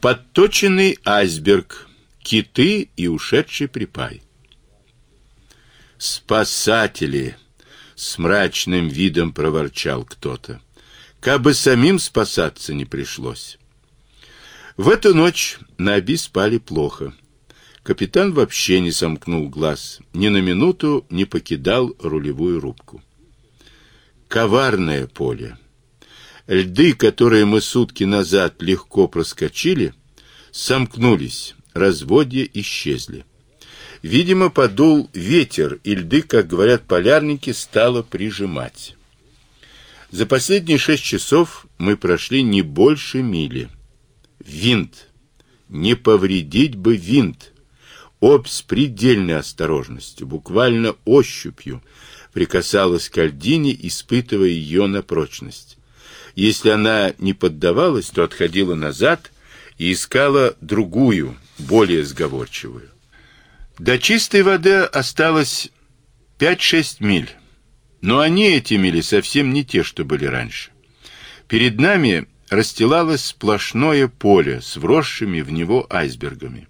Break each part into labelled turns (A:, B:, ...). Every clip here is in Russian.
A: Подточенный айсберг, киты и ушедший припай. Спасатели, с мрачным видом проворчал кто-то. Кабы самим спасаться не пришлось. В эту ночь на Оби спали плохо. Капитан вообще не сомкнул глаз, ни на минуту не покидал рулевую рубку. Коварное поле. Льды, которые мы сутки назад легко проскочили, сомкнулись, разводья исчезли. Видимо, подул ветер, и льды, как говорят полярники, стало прижимать. За последние шесть часов мы прошли не больше мили. Винт. Не повредить бы винт. Обь с предельной осторожностью, буквально ощупью, прикасалась к льдине, испытывая ее на прочность. Если она не поддавалась, то отходила назад и искала другую, более сговорчивую. До чистой воды осталось 5-6 миль. Но они эти мили совсем не те, что были раньше. Перед нами расстилалось сплошное поле с вросшими в него айсбергами.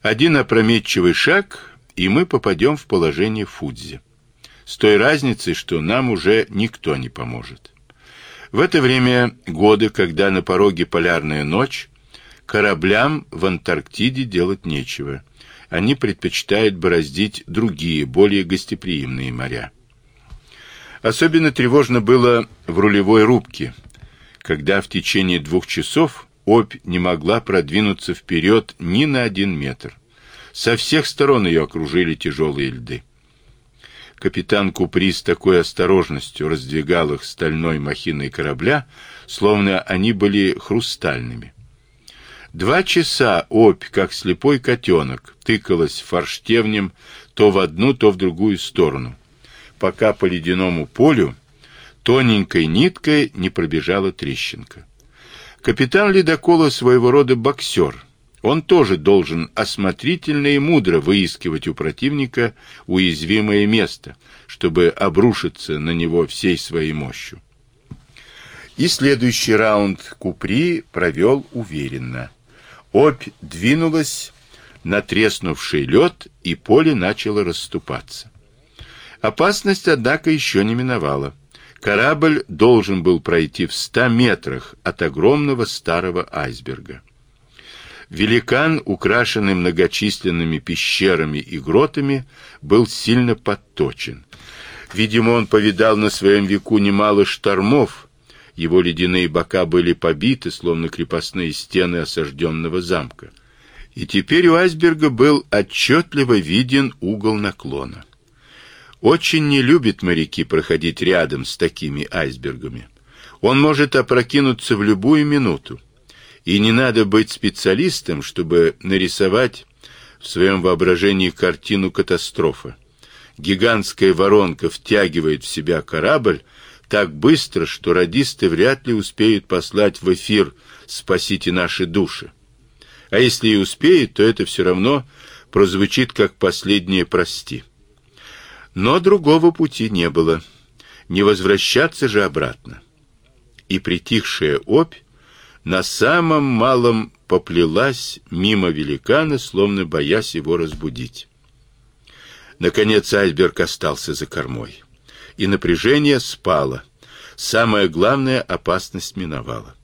A: Один опрометчивый шаг, и мы попадем в положение Фудзи. С той разницей, что нам уже никто не поможет. В это время года, когда на пороге полярная ночь, кораблям в Антарктиде делать нечего. Они предпочитают бороздить другие, более гостеприимные моря. Особенно тревожно было в рулевой рубке, когда в течение двух часов Обь не могла продвинуться вперед ни на один метр. Со всех сторон ее окружили тяжелые льды. Капитан Купри с такой осторожностью раздвигал их стальной махиной корабля, словно они были хрустальными. Два часа Обь, как слепой котенок, тыкалась форштевнем то в одну, то в другую сторону, пока по ледяному полю тоненькой ниткой не пробежала трещинка. Капитан ледокола своего рода боксер. Он тоже должен осмотрительно и мудро выискивать у противника уязвимое место, чтобы обрушиться на него всей своей мощью. И следующий раунд Купри провел уверенно. Обь двинулась на треснувший лед, и поле начало расступаться. Опасность, однако, еще не миновала. Корабль должен был пройти в ста метрах от огромного старого айсберга. Великан, украшенный многочисленными пещерами и гротами, был сильно подточен. Видимо, он повидал на своем веку немало штормов. Его ледяные бока были побиты, словно крепостные стены осажденного замка. И теперь у айсберга был отчетливо виден угол наклона. Очень не любят моряки проходить рядом с такими айсбергами. Он может опрокинуться в любую минуту. И не надо быть специалистом, чтобы нарисовать в своем воображении картину катастрофы. Гигантская воронка втягивает в себя корабль так быстро, что радисты вряд ли успеют послать в эфир «Спасите наши души». А если и успеют, то это все равно прозвучит как последнее «прости». Но другого пути не было. Не возвращаться же обратно. И притихшая опь на самом малом поплелась мимо великана, словно боясь его разбудить. Наконец айсберг остался за кормой, и напряжение спало. Самая главная опасность миновала.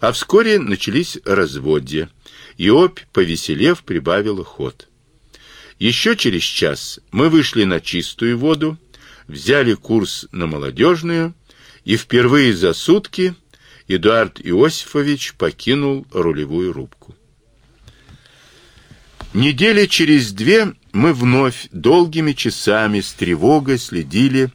A: А вскоре начались разводья, и опь, повеселев, прибавила ход. Еще через час мы вышли на чистую воду, взяли курс на молодежную, и впервые за сутки Эдуард Иосифович покинул рулевую рубку. Недели через две мы вновь долгими часами с тревогой следили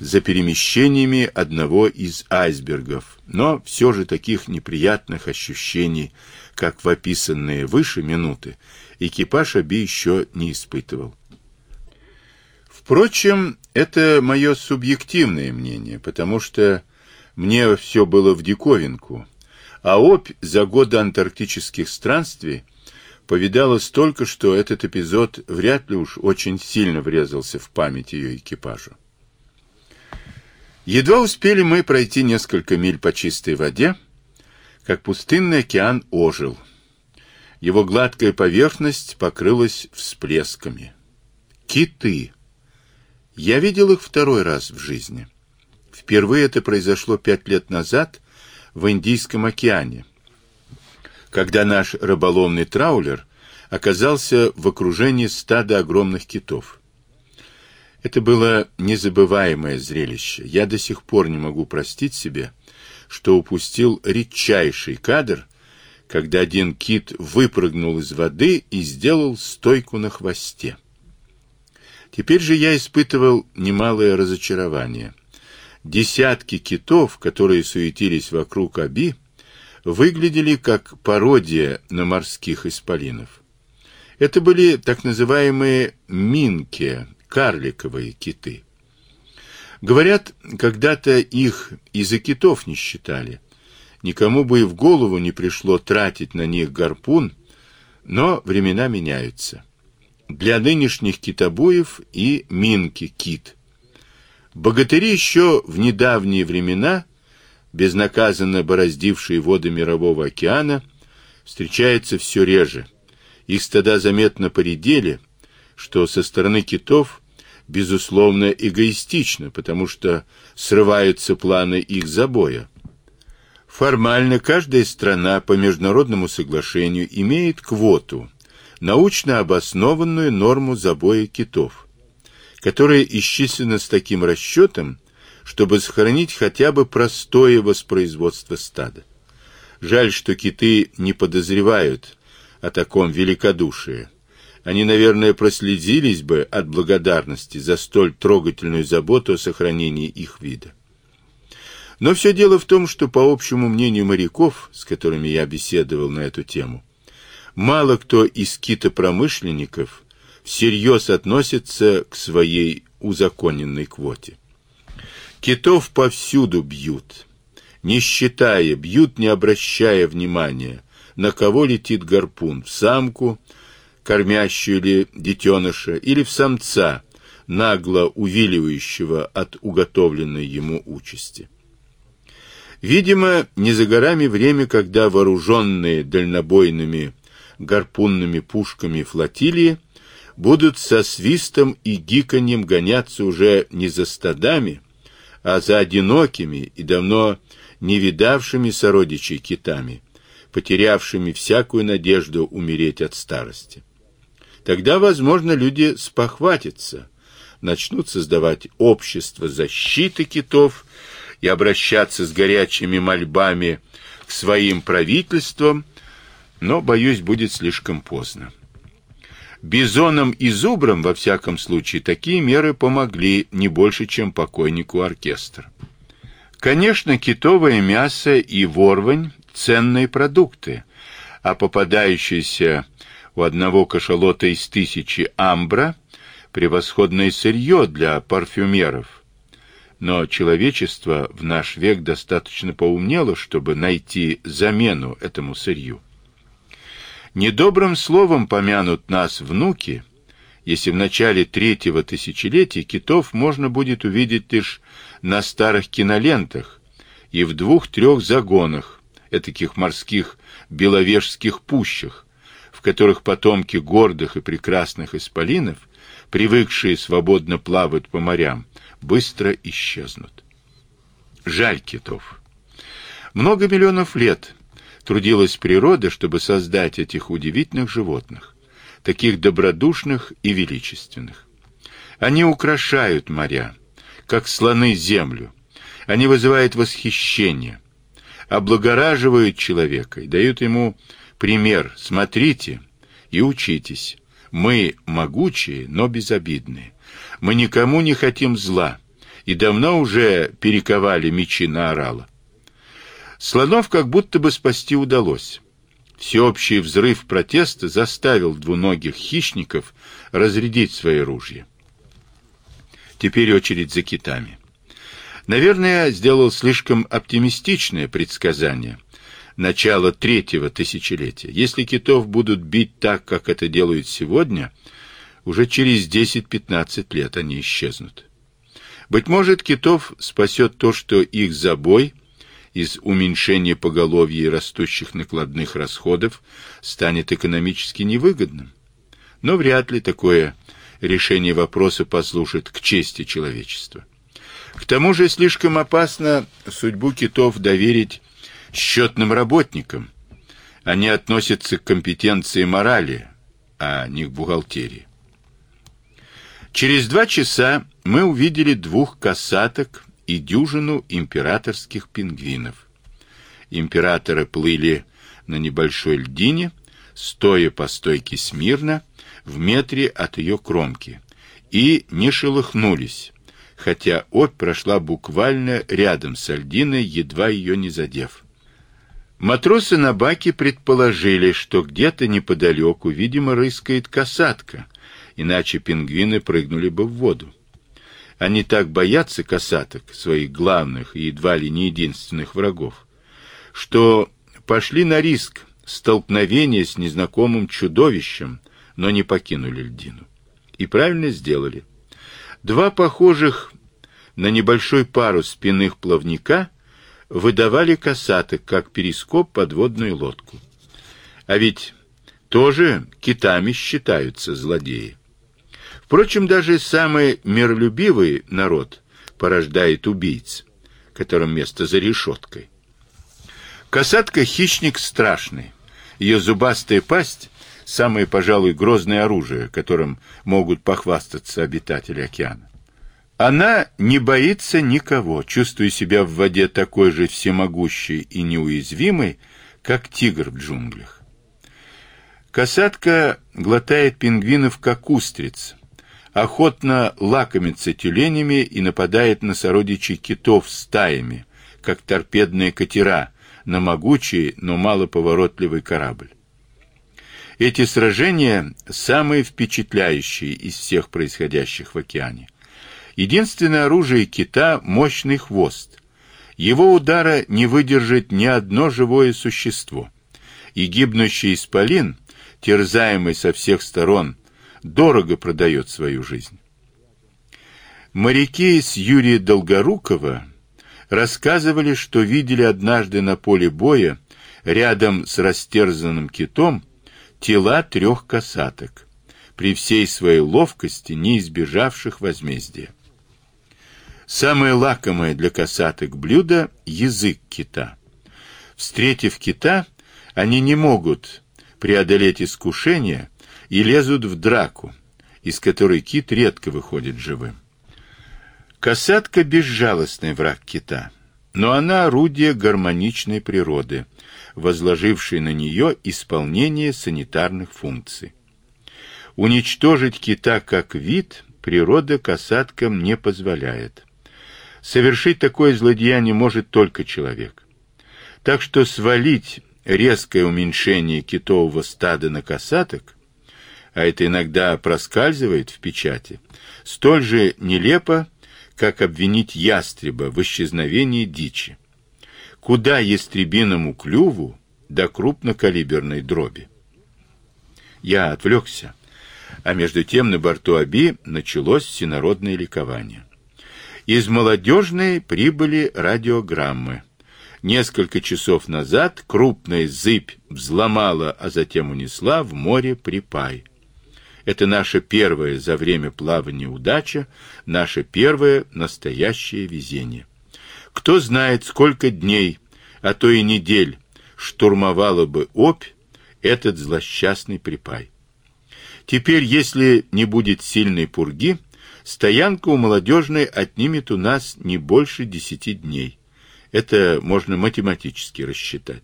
A: за перемещениями одного из айсбергов, но все же таких неприятных ощущений, как в описанные выше минуты, экипаж Аби еще не испытывал. Впрочем, это мое субъективное мнение, потому что мне все было в диковинку, а Обь за годы антарктических странствий повидала столько, что этот эпизод вряд ли уж очень сильно врезался в память ее экипажу. Едва успели мы пройти несколько миль по чистой воде, как пустынный океан ожил. Его гладкая поверхность покрылась всплесками. Киты. Я видел их второй раз в жизни. Впервые это произошло пять лет назад в Индийском океане, когда наш рыболовный траулер оказался в окружении стада огромных китов. Это было незабываемое зрелище. Я до сих пор не могу простить себе, что упустил редчайший кадр, когда один кит выпрыгнул из воды и сделал стойку на хвосте. Теперь же я испытывал немалое разочарование. Десятки китов, которые суетились вокруг Аби, выглядели как пародия на морских исполинов. Это были так называемые минки, карликовые киты. Говорят, когда-то их из-за китов не считали. Никому бы и в голову не пришло тратить на них гарпун, но времена меняются. Для нынешних китобоев и минки кит. Богатыри еще в недавние времена, безнаказанно бороздившие воды мирового океана, встречаются все реже. Их стада заметно поредели, что со стороны китов безусловно эгоистично, потому что срываются планы их забоя. Формально каждая страна по международному соглашению имеет квоту, научно обоснованную норму забоя китов, которая исчислена с таким расчетом, чтобы сохранить хотя бы простое воспроизводство стада. Жаль, что киты не подозревают о таком великодушии они, наверное, проследились бы от благодарности за столь трогательную заботу о сохранении их вида. Но все дело в том, что по общему мнению моряков, с которыми я беседовал на эту тему, мало кто из китопромышленников всерьез относится к своей узаконенной квоте. Китов повсюду бьют, не считая, бьют, не обращая внимания, на кого летит гарпун, в самку, кормящую ли детеныша, или в самца, нагло увиливающего от уготовленной ему участи. Видимо, не за горами время, когда вооруженные дальнобойными гарпунными пушками флотилии будут со свистом и гиканьем гоняться уже не за стадами, а за одинокими и давно не видавшими сородичей китами, потерявшими всякую надежду умереть от старости. Тогда, возможно, люди спохватятся, начнут создавать общество защиты китов и обращаться с горячими мольбами к своим правительствам, но, боюсь, будет слишком поздно. Бизонам и зубрам, во всяком случае, такие меры помогли не больше, чем покойнику оркестр. Конечно, китовое мясо и ворвань – ценные продукты, а попадающиеся у одного кашалота из тысячи амбра превосходное сырье для парфюмеров. Но человечество в наш век достаточно поумнело, чтобы найти замену этому сырью. Недобрым словом помянут нас внуки, если в начале третьего тысячелетия китов можно будет увидеть лишь на старых кинолентах и в двух-трех загонах, этаких морских беловежских пущах, которых потомки гордых и прекрасных исполинов, привыкшие свободно плавать по морям, быстро исчезнут. Жаль китов. Много миллионов лет трудилась природа, чтобы создать этих удивительных животных, таких добродушных и величественных. Они украшают моря, как слоны землю. Они вызывают восхищение, облагораживают человека и дают ему пример. Смотрите и учитесь. Мы могучие, но безобидные. Мы никому не хотим зла и давно уже перековали мечи на орала. Слонов как будто бы спасти удалось. Всеобщий взрыв протеста заставил двуногих хищников разрядить свои ружья. Теперь очередь за китами. Наверное, сделал слишком оптимистичное предсказание начала третьего тысячелетия. Если китов будут бить так, как это делают сегодня, уже через 10-15 лет они исчезнут. Быть может, китов спасет то, что их забой из уменьшения поголовья и растущих накладных расходов станет экономически невыгодным. Но вряд ли такое решение вопроса послужит к чести человечества. К тому же слишком опасно судьбу китов доверить счетным работникам. Они относятся к компетенции морали, а не к бухгалтерии. Через два часа мы увидели двух касаток и дюжину императорских пингвинов. Императоры плыли на небольшой льдине, стоя по стойке смирно, в метре от ее кромки, и не шелохнулись, хотя опь прошла буквально рядом с льдиной, едва ее не задев. Матросы на баке предположили, что где-то неподалеку, видимо, рыскает касатка, иначе пингвины прыгнули бы в воду. Они так боятся касаток, своих главных и едва ли не единственных врагов, что пошли на риск столкновения с незнакомым чудовищем, но не покинули льдину. И правильно сделали. Два похожих на небольшой парус спинных плавника выдавали касаток, как перископ подводную лодку. А ведь тоже китами считаются злодеи. Впрочем, даже самый миролюбивый народ порождает убийц, которым место за решеткой. Касатка хищник страшный. Ее зубастая пасть самое, пожалуй, грозное оружие, которым могут похвастаться обитатели океана. Она не боится никого, чувствуя себя в воде такой же всемогущей и неуязвимой, как тигр в джунглях. Касатка глотает пингвинов, как устриц, охотно лакомится тюленями и нападает на сородичей китов стаями, как торпедные катера на могучий, но малоповоротливый корабль. Эти сражения самые впечатляющие из всех происходящих в океане. Единственное оружие кита мощный хвост. Его удара не выдержит ни одно живое существо. И гибнущий исполин, терзаемый со всех сторон дорого продает свою жизнь. Моряки с Юрия Долгорукова рассказывали, что видели однажды на поле боя рядом с растерзанным китом тела трех касаток, при всей своей ловкости не избежавших возмездия. Самое лакомое для касаток блюдо – язык кита. Встретив кита, они не могут преодолеть искушение и лезут в драку, из которой кит редко выходит живым. Касатка – безжалостный враг кита, но она орудие гармоничной природы, возложившей на нее исполнение санитарных функций. Уничтожить кита как вид природа касаткам не позволяет. Совершить такое злодеяние может только человек. Так что свалить резкое уменьшение китового стада на касаток а это иногда проскальзывает в печати, столь же нелепо, как обвинить ястреба в исчезновении дичи. Куда ястребиному клюву до крупнокалиберной дроби? Я отвлекся, а между тем на борту Аби началось всенародное ликование. Из молодежной прибыли радиограммы. Несколько часов назад крупная зыбь взломала, а затем унесла в море припай. Это наша первая за время плавания удача, наше первое настоящее везение. Кто знает, сколько дней, а то и недель штурмовала бы опь этот злосчастный припай. Теперь, если не будет сильной пурги, стоянка у молодежной отнимет у нас не больше десяти дней. Это можно математически рассчитать.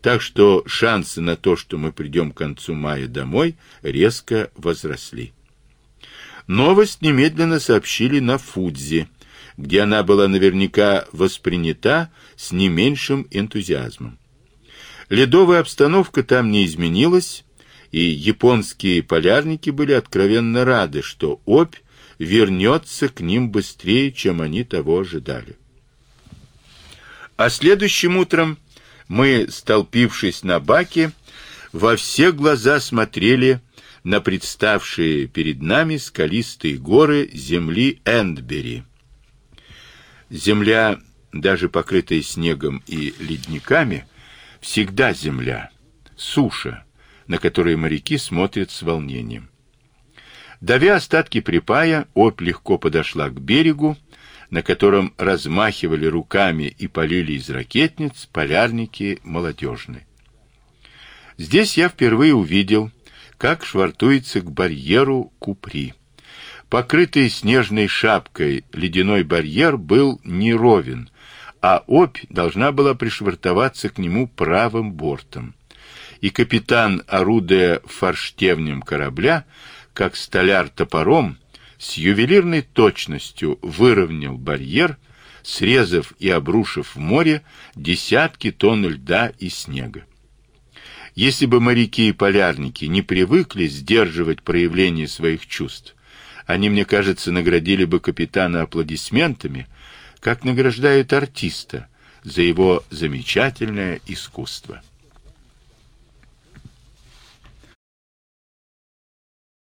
A: Так что шансы на то, что мы придем к концу мая домой, резко возросли. Новость немедленно сообщили на Фудзи, где она была наверняка воспринята с не меньшим энтузиазмом. Ледовая обстановка там не изменилась, и японские полярники были откровенно рады, что опь вернется к ним быстрее, чем они того ожидали. А следующим утром мы, столпившись на баке, во все глаза смотрели на представшие перед нами скалистые горы земли Эндбери. Земля даже покрытая снегом и ледниками, всегда земля, суша, на которой моряки смотрят с волнением. Давя остатки припая, Обь легко подошла к берегу, на котором размахивали руками и полили из ракетниц полярники молодежные. Здесь я впервые увидел, как швартуется к барьеру Купри. Покрытый снежной шапкой ледяной барьер был неровен, а опь должна была пришвартоваться к нему правым бортом. И капитан, орудуя форштевнем корабля, как столяр топором, с ювелирной точностью выровнял барьер, срезав и обрушив в море десятки тонн льда и снега. Если бы моряки и полярники не привыкли сдерживать проявление своих чувств, они, мне кажется, наградили бы капитана аплодисментами, как награждают артиста за его замечательное искусство.